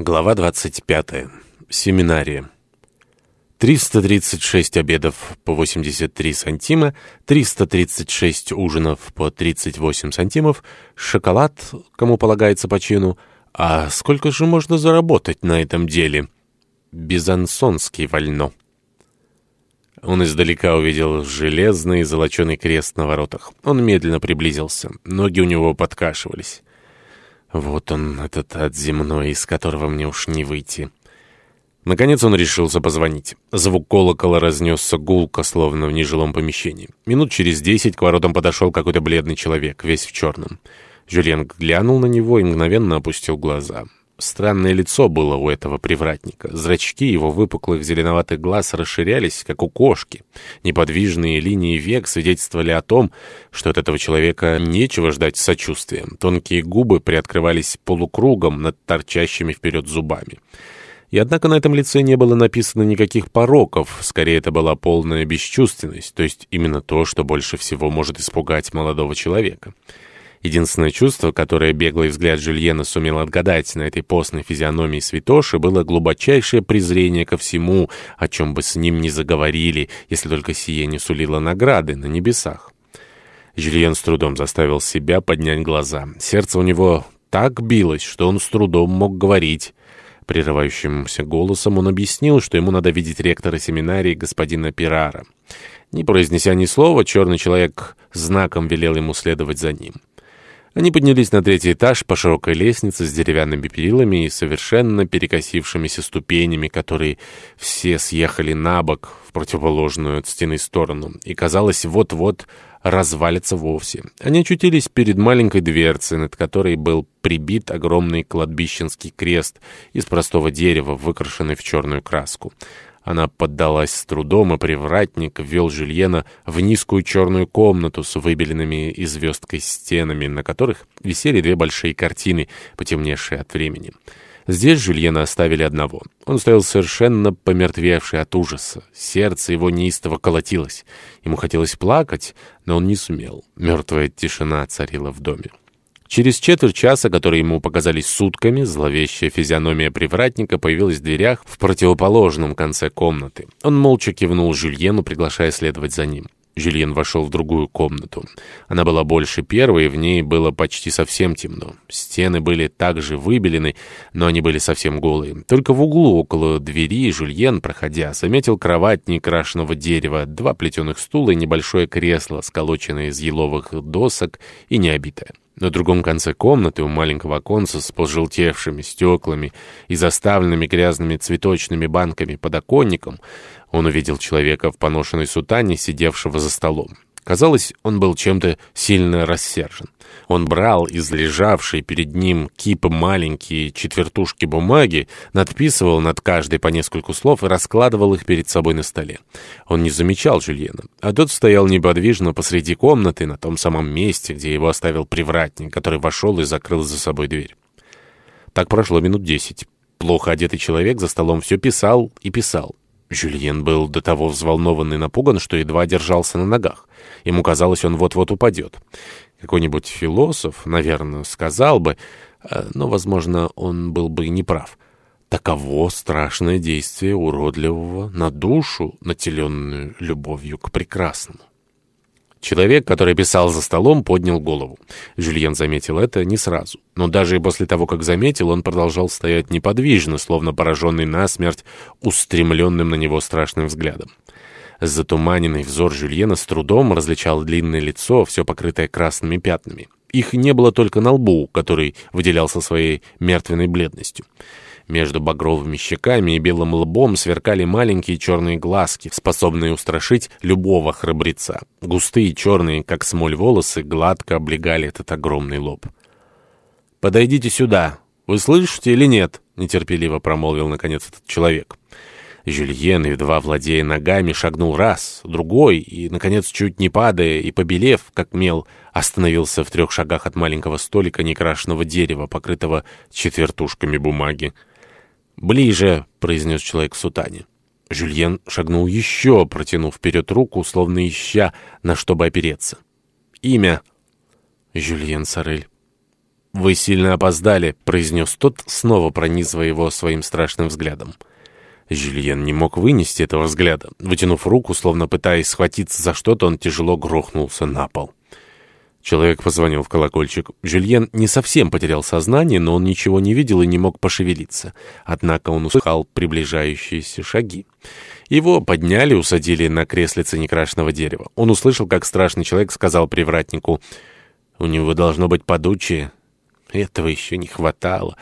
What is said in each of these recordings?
Глава 25. Семинария. 336 обедов по 83 сантима, 336 ужинов по 38 сантимов, шоколад, кому полагается по чину. А сколько же можно заработать на этом деле? Бизансонский вольно. Он издалека увидел железный золоченый крест на воротах. Он медленно приблизился. Ноги у него подкашивались. Вот он, этот ад земной, из которого мне уж не выйти. Наконец он решился позвонить. Звук колокола разнесся гулко, словно в нежилом помещении. Минут через десять к воротам подошел какой-то бледный человек, весь в черном. Жюльен глянул на него и мгновенно опустил глаза. Странное лицо было у этого привратника. Зрачки его выпуклых зеленоватых глаз расширялись, как у кошки. Неподвижные линии век свидетельствовали о том, что от этого человека нечего ждать сочувствия. Тонкие губы приоткрывались полукругом над торчащими вперед зубами. И однако на этом лице не было написано никаких пороков, скорее это была полная бесчувственность, то есть именно то, что больше всего может испугать молодого человека. Единственное чувство, которое беглый взгляд Жюльена сумел отгадать на этой постной физиономии святоши, было глубочайшее презрение ко всему, о чем бы с ним не заговорили, если только сие не сулило награды на небесах. Жюльен с трудом заставил себя поднять глаза. Сердце у него так билось, что он с трудом мог говорить. Прерывающимся голосом он объяснил, что ему надо видеть ректора семинарии господина Пирара. Не произнеся ни слова, черный человек знаком велел ему следовать за ним. Они поднялись на третий этаж по широкой лестнице с деревянными перилами и совершенно перекосившимися ступенями, которые все съехали на бок в противоположную от стены сторону, и, казалось, вот-вот развалится вовсе. Они очутились перед маленькой дверцей, над которой был прибит огромный кладбищенский крест из простого дерева, выкрашенный в черную краску. Она поддалась с трудом, и привратник ввел Жюльена в низкую черную комнату с выбеленными и звездкой стенами, на которых висели две большие картины, потемневшие от времени. Здесь Жюльена оставили одного. Он стоял совершенно помертвевший от ужаса. Сердце его неистово колотилось. Ему хотелось плакать, но он не сумел. Мертвая тишина царила в доме. Через четверть часа, которые ему показались сутками, зловещая физиономия привратника появилась в дверях в противоположном конце комнаты. Он молча кивнул Жюльену, приглашая следовать за ним. Жюльен вошел в другую комнату. Она была больше первой, и в ней было почти совсем темно. Стены были также выбелены, но они были совсем голые. Только в углу около двери Жюльен, проходя, заметил кровать некрашенного дерева, два плетеных стула и небольшое кресло, сколоченное из еловых досок и необитое. На другом конце комнаты у маленького оконца с пожелтевшими стеклами и заставленными грязными цветочными банками подоконником он увидел человека в поношенной сутане, сидевшего за столом. Казалось, он был чем-то сильно рассержен. Он брал из лежавшей перед ним кипы маленькие четвертушки бумаги, надписывал над каждой по нескольку слов и раскладывал их перед собой на столе. Он не замечал Жюльена, а тот стоял неподвижно посреди комнаты, на том самом месте, где его оставил привратник, который вошел и закрыл за собой дверь. Так прошло минут десять. Плохо одетый человек за столом все писал и писал. Жюльен был до того взволнован и напуган, что едва держался на ногах. Ему казалось, он вот-вот упадет. Какой-нибудь философ, наверное, сказал бы, э, но, возможно, он был бы и неправ. Таково страшное действие уродливого на душу, наделенную любовью к прекрасному. Человек, который писал за столом, поднял голову. Жюльен заметил это не сразу. Но даже после того, как заметил, он продолжал стоять неподвижно, словно пораженный насмерть, устремленным на него страшным взглядом. Затуманенный взор Жюльена с трудом различал длинное лицо, все покрытое красными пятнами. Их не было только на лбу, который выделялся своей мертвенной бледностью. Между багровыми щеками и белым лбом сверкали маленькие черные глазки, способные устрашить любого храбреца. Густые черные, как смоль волосы, гладко облегали этот огромный лоб. «Подойдите сюда. Вы слышите или нет?» — нетерпеливо промолвил, наконец, этот человек. Жюльен, едва владея ногами, шагнул раз, другой, и, наконец, чуть не падая и побелев, как мел, остановился в трех шагах от маленького столика некрашенного дерева, покрытого четвертушками бумаги. «Ближе», — произнес человек в сутане. Жюльен шагнул еще, протянув вперед руку, словно ища, на что бы опереться. «Имя?» «Жюльен Сорель». «Вы сильно опоздали», — произнес тот, снова пронизывая его своим страшным взглядом. Жюльен не мог вынести этого взгляда. Вытянув руку, словно пытаясь схватиться за что-то, он тяжело грохнулся на пол. Человек позвонил в колокольчик. Жюльен не совсем потерял сознание, но он ничего не видел и не мог пошевелиться. Однако он услыхал приближающиеся шаги. Его подняли, усадили на креслице некрашенного дерева. Он услышал, как страшный человек сказал привратнику, «У него должно быть подучие». Этого еще не хватало.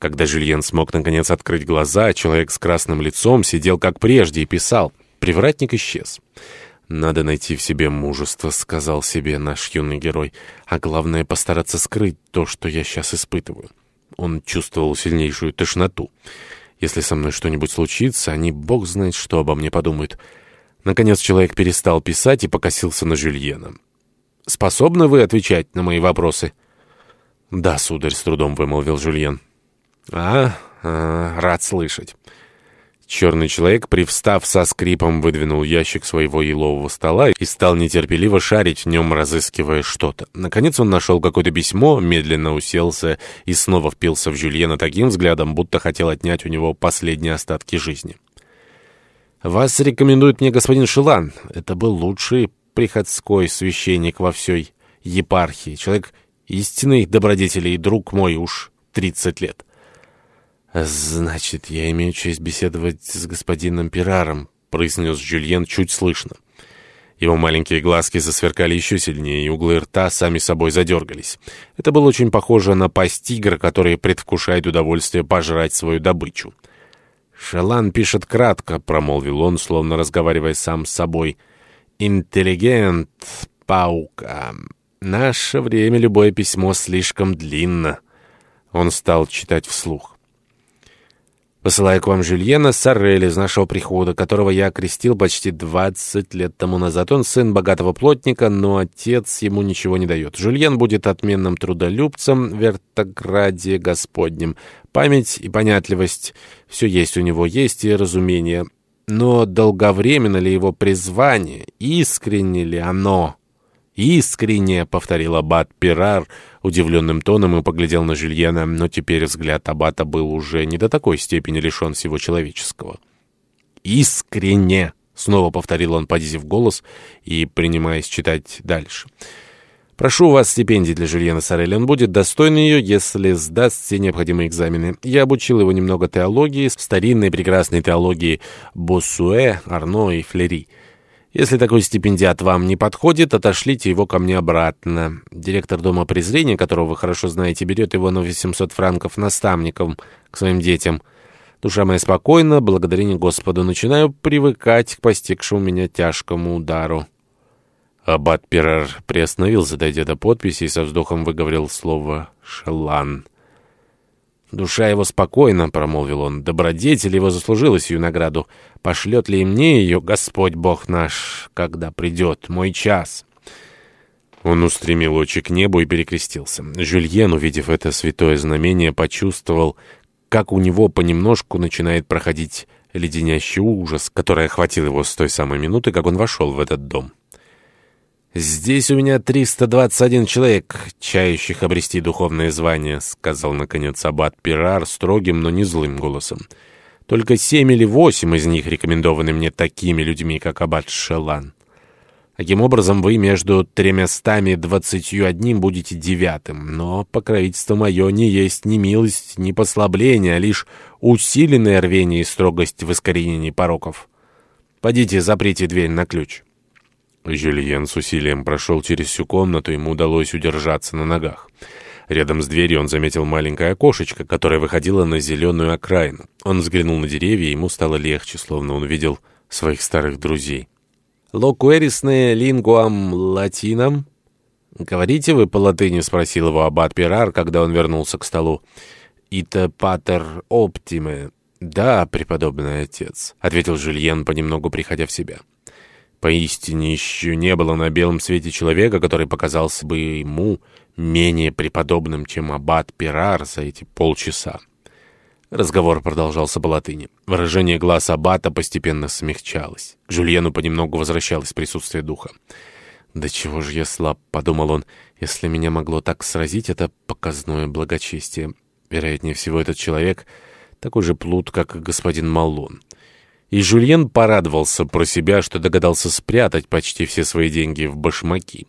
Когда Жюльен смог наконец открыть глаза, человек с красным лицом сидел как прежде и писал. Привратник исчез. «Надо найти в себе мужество», — сказал себе наш юный герой. «А главное, постараться скрыть то, что я сейчас испытываю». Он чувствовал сильнейшую тошноту. «Если со мной что-нибудь случится, они, бог знает, что обо мне подумают». Наконец человек перестал писать и покосился на Жюльена. «Способны вы отвечать на мои вопросы?» «Да, сударь», — с трудом вымолвил Жюльен. «А, а рад слышать». Черный человек, привстав со скрипом, выдвинул ящик своего елового стола и стал нетерпеливо шарить в нем, разыскивая что-то. Наконец он нашел какое-то письмо, медленно уселся и снова впился в Жюльена таким взглядом, будто хотел отнять у него последние остатки жизни. «Вас рекомендует мне господин Шилан. Это был лучший приходской священник во всей епархии. Человек истинный добродетель и друг мой уж тридцать лет». «Значит, я имею честь беседовать с господином Пираром», — произнес Жюльен чуть слышно. Его маленькие глазки засверкали еще сильнее, и углы рта сами собой задергались. Это было очень похоже на пасть тигра, который предвкушает удовольствие пожрать свою добычу. «Шалан пишет кратко», — промолвил он, словно разговаривая сам с собой. «Интеллигент, паука. Наше время любое письмо слишком длинно». Он стал читать вслух. Посылаю к вам Жюльена Соррель из нашего прихода, которого я окрестил почти 20 лет тому назад. Он сын богатого плотника, но отец ему ничего не дает. Жюльен будет отменным трудолюбцем в вертограде Господнем. Память и понятливость — все есть у него, есть и разумение. Но долговременно ли его призвание, искренне ли оно? «Искренне», — повторил аббат Пирар удивленным тоном и поглядел на Жильена, но теперь взгляд аббата был уже не до такой степени лишен всего человеческого. «Искренне», — снова повторил он, подизив голос и принимаясь читать дальше. «Прошу вас стипендии для Жильена Сорелли. Он будет достоин ее, если сдаст все необходимые экзамены. Я обучил его немного теологии, старинной прекрасной теологии Боссуэ, Арно и Флери». Если такой стипендиат вам не подходит, отошлите его ко мне обратно. Директор Дома презрения, которого вы хорошо знаете, берет его на 800 франков наставником к своим детям. Душа моя спокойна, благодарение Господу. Начинаю привыкать к постигшему меня тяжкому удару. Аббат Перер приостановился, дойдя до подписи, и со вздохом выговорил слово «шалан». «Душа его спокойна», — промолвил он. «Добродетель его заслужила сию награду. Пошлет ли и мне ее Господь Бог наш, когда придет мой час?» Он устремил очи к небу и перекрестился. Жюльен, увидев это святое знамение, почувствовал, как у него понемножку начинает проходить леденящий ужас, который охватил его с той самой минуты, как он вошел в этот дом. «Здесь у меня 321 человек, чающих обрести духовное звание», — сказал, наконец, аббат Пирар строгим, но не злым голосом. «Только семь или восемь из них рекомендованы мне такими людьми, как аббат Шелан. Таким образом, вы между тремястами двадцатью одним будете девятым, но покровительство мое не есть ни милость, ни послабление, а лишь усиленное рвение и строгость в искоренении пороков. Пойдите, заприте дверь на ключ». Жюльен с усилием прошел через всю комнату, ему удалось удержаться на ногах. Рядом с дверью он заметил маленькое окошечко, которое выходило на зеленую окраину. Он взглянул на деревья, и ему стало легче, словно он видел своих старых друзей. «Локуэрисне лингуам латинам?» «Говорите вы по-латыни?» — спросил его аббат Пирар, когда он вернулся к столу. «Ите патер оптиме». «Да, преподобный отец», — ответил Жюльен, понемногу приходя в себя. Поистине еще не было на белом свете человека, который показался бы ему менее преподобным, чем аббат Пирар за эти полчаса. Разговор продолжался по латыни. Выражение глаз аббата постепенно смягчалось. К Жульену понемногу возвращалось присутствие духа. «Да чего же я слаб», — подумал он, — «если меня могло так сразить, это показное благочестие. Вероятнее всего, этот человек такой же плут, как и господин Малон». И Жюльен порадовался про себя, что догадался спрятать почти все свои деньги в башмаки.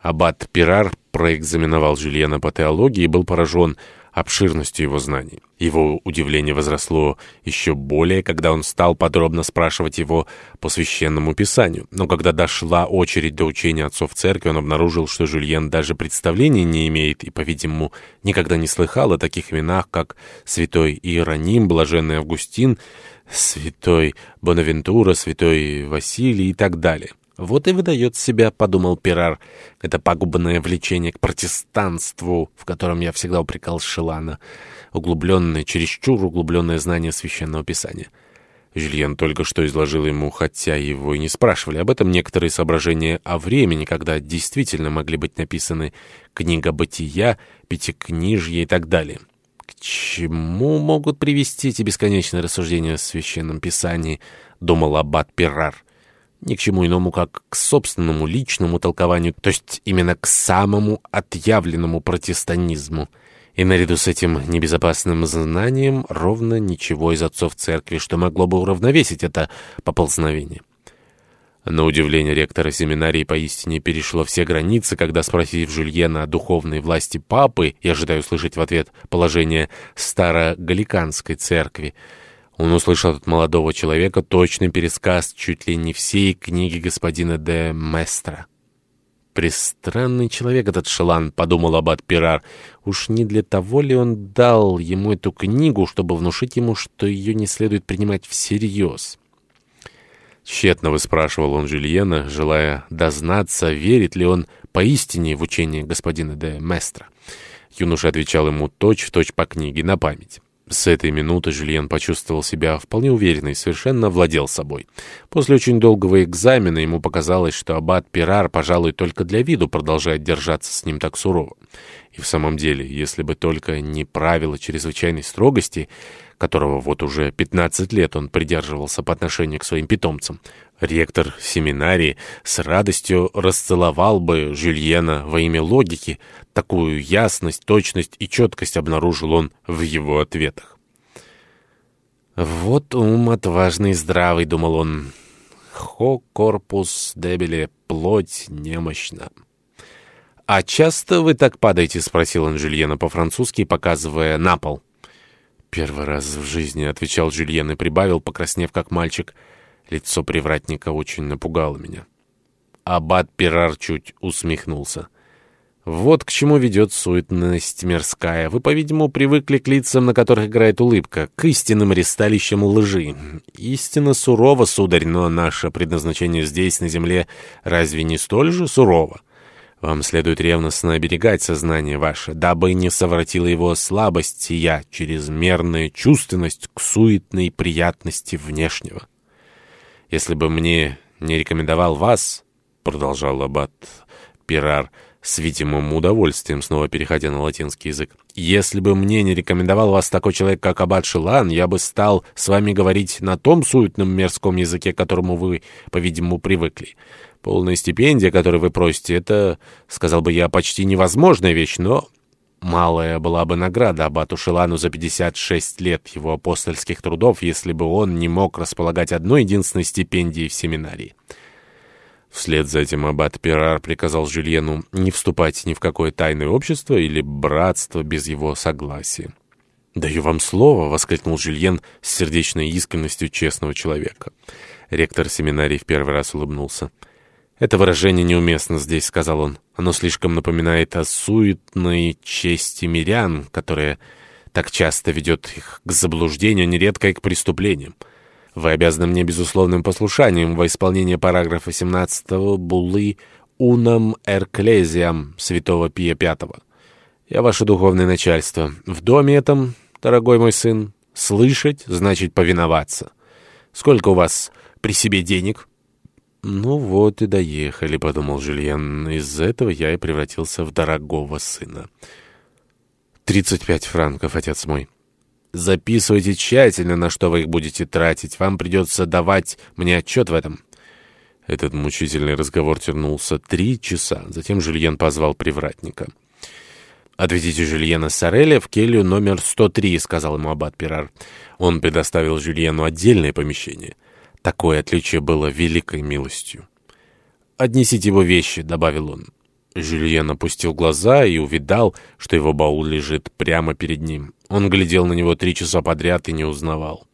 Аббат Пирар проэкзаменовал Жюльена по теологии и был поражен обширностью его знаний. Его удивление возросло еще более, когда он стал подробно спрашивать его по священному писанию. Но когда дошла очередь до учения отцов церкви, он обнаружил, что Жюльен даже представления не имеет и, по-видимому, никогда не слыхал о таких именах, как святой Иероним, блаженный Августин, святой Бонавентура, святой Василий и так далее. «Вот и выдает себя», — подумал Пирар, — «это пагубное влечение к протестанству, в котором я всегда упрекал Шелана, углубленное, чересчур углубленное знание Священного Писания». Жюльен только что изложил ему, хотя его и не спрашивали об этом, некоторые соображения о времени, когда действительно могли быть написаны «Книга бытия», «Пятикнижье» и так далее. Чему могут привести эти бесконечные рассуждения о Священном Писании, думал аббат Пирар ни к чему иному, как к собственному личному толкованию, то есть именно к самому отъявленному протестанизму. И наряду с этим небезопасным знанием ровно ничего из отцов церкви, что могло бы уравновесить это поползновение. На удивление ректора семинарии поистине перешло все границы, когда, спросив Жюльена о духовной власти папы и ожидая услышать в ответ положение старогаликанской церкви, он услышал от молодого человека точный пересказ чуть ли не всей книги господина де Местра. «Пристранный человек этот Шелан», — подумал Аббат Пирар. «Уж не для того ли он дал ему эту книгу, чтобы внушить ему, что ее не следует принимать всерьез?» Тщетно выспрашивал он Жюльена, желая дознаться, верит ли он поистине в учение господина де Местра. Юноша отвечал ему точь-в-точь точь по книге, на память. С этой минуты Жюльен почувствовал себя вполне уверенно и совершенно владел собой. После очень долгого экзамена ему показалось, что аббат Пирар, пожалуй, только для виду продолжает держаться с ним так сурово. И в самом деле, если бы только не правило чрезвычайной строгости, которого вот уже 15 лет он придерживался по отношению к своим питомцам, ректор семинарии с радостью расцеловал бы Жюльена во имя логики. Такую ясность, точность и четкость обнаружил он в его ответах. «Вот ум отважный и здравый», — думал он. «Хо корпус дебеле, плоть немощна». «А часто вы так падаете?» — спросил он Жюльена по-французски, показывая на пол. «Первый раз в жизни», — отвечал Жюльен и прибавил, покраснев как мальчик. Лицо привратника очень напугало меня. Аббат Пирар чуть усмехнулся. «Вот к чему ведет суетность мирская. Вы, по-видимому, привыкли к лицам, на которых играет улыбка, к истинным ресталищам лжи. Истина сурова, сударь, но наше предназначение здесь, на земле, разве не столь же сурово? Вам следует ревностно оберегать сознание ваше, дабы не совратила его слабость сия, чрезмерная чувственность к суетной приятности внешнего. Если бы мне не рекомендовал вас, — продолжал аббат Пирар, с видимым удовольствием, снова переходя на латинский язык, — если бы мне не рекомендовал вас такой человек, как аббат Шилан, я бы стал с вами говорить на том суетном мирском языке, к которому вы, по-видимому, привыкли. Полная стипендия, которую вы просите, это, сказал бы я, почти невозможная вещь, но малая была бы награда аббату Шелану за 56 лет его апостольских трудов, если бы он не мог располагать одной единственной стипендией в семинарии. Вслед за этим аббат Перар приказал Жюльену не вступать ни в какое тайное общество или братство без его согласия. «Даю вам слово!» — воскликнул Жюльен с сердечной искренностью честного человека. Ректор семинарии в первый раз улыбнулся. «Это выражение неуместно здесь», — сказал он. «Оно слишком напоминает о суетной чести мирян, которая так часто ведет их к заблуждению, а нередко и к преступлениям. Вы обязаны мне безусловным послушанием во исполнение параграфа 17 буллы «Унам эрклезиам» святого Пия V. Я ваше духовное начальство. В доме этом, дорогой мой сын, слышать значит повиноваться. Сколько у вас при себе денег?» «Ну вот и доехали», — подумал Жюльен. «Из этого я и превратился в дорогого сына». «Тридцать пять франков, отец мой». «Записывайте тщательно, на что вы их будете тратить. Вам придется давать мне отчет в этом». Этот мучительный разговор тянулся три часа. Затем Жюльен позвал привратника. «Отведите Жюльена Сареля в келью номер 103», — сказал ему аббат Пирар. Он предоставил Жюльену отдельное помещение. Такое отличие было великой милостью. «Отнесите его вещи», — добавил он. Жюльен опустил глаза и увидал, что его баул лежит прямо перед ним. Он глядел на него три часа подряд и не узнавал.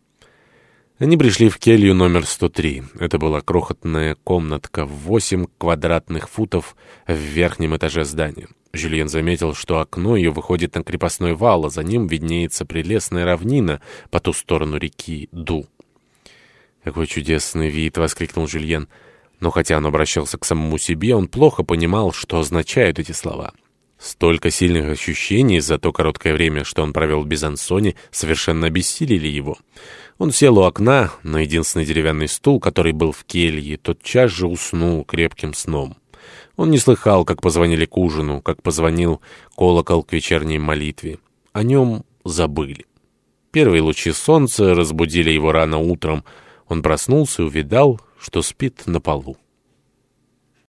Они пришли в келью номер 103. Это была крохотная комнатка в 8 квадратных футов в верхнем этаже здания. Жюльен заметил, что окно ее выходит на крепостной вал, а за ним виднеется прелестная равнина по ту сторону реки Ду. «Какой чудесный вид!» — воскликнул Жюльен. Но хотя он обращался к самому себе, он плохо понимал, что означают эти слова. Столько сильных ощущений за то короткое время, что он провел в Бизансоне, совершенно обессилили его. Он сел у окна на единственный деревянный стул, который был в келье, тотчас же уснул крепким сном. Он не слыхал, как позвонили к ужину, как позвонил колокол к вечерней молитве. О нем забыли. Первые лучи солнца разбудили его рано утром. Он проснулся и увидал, что спит на полу.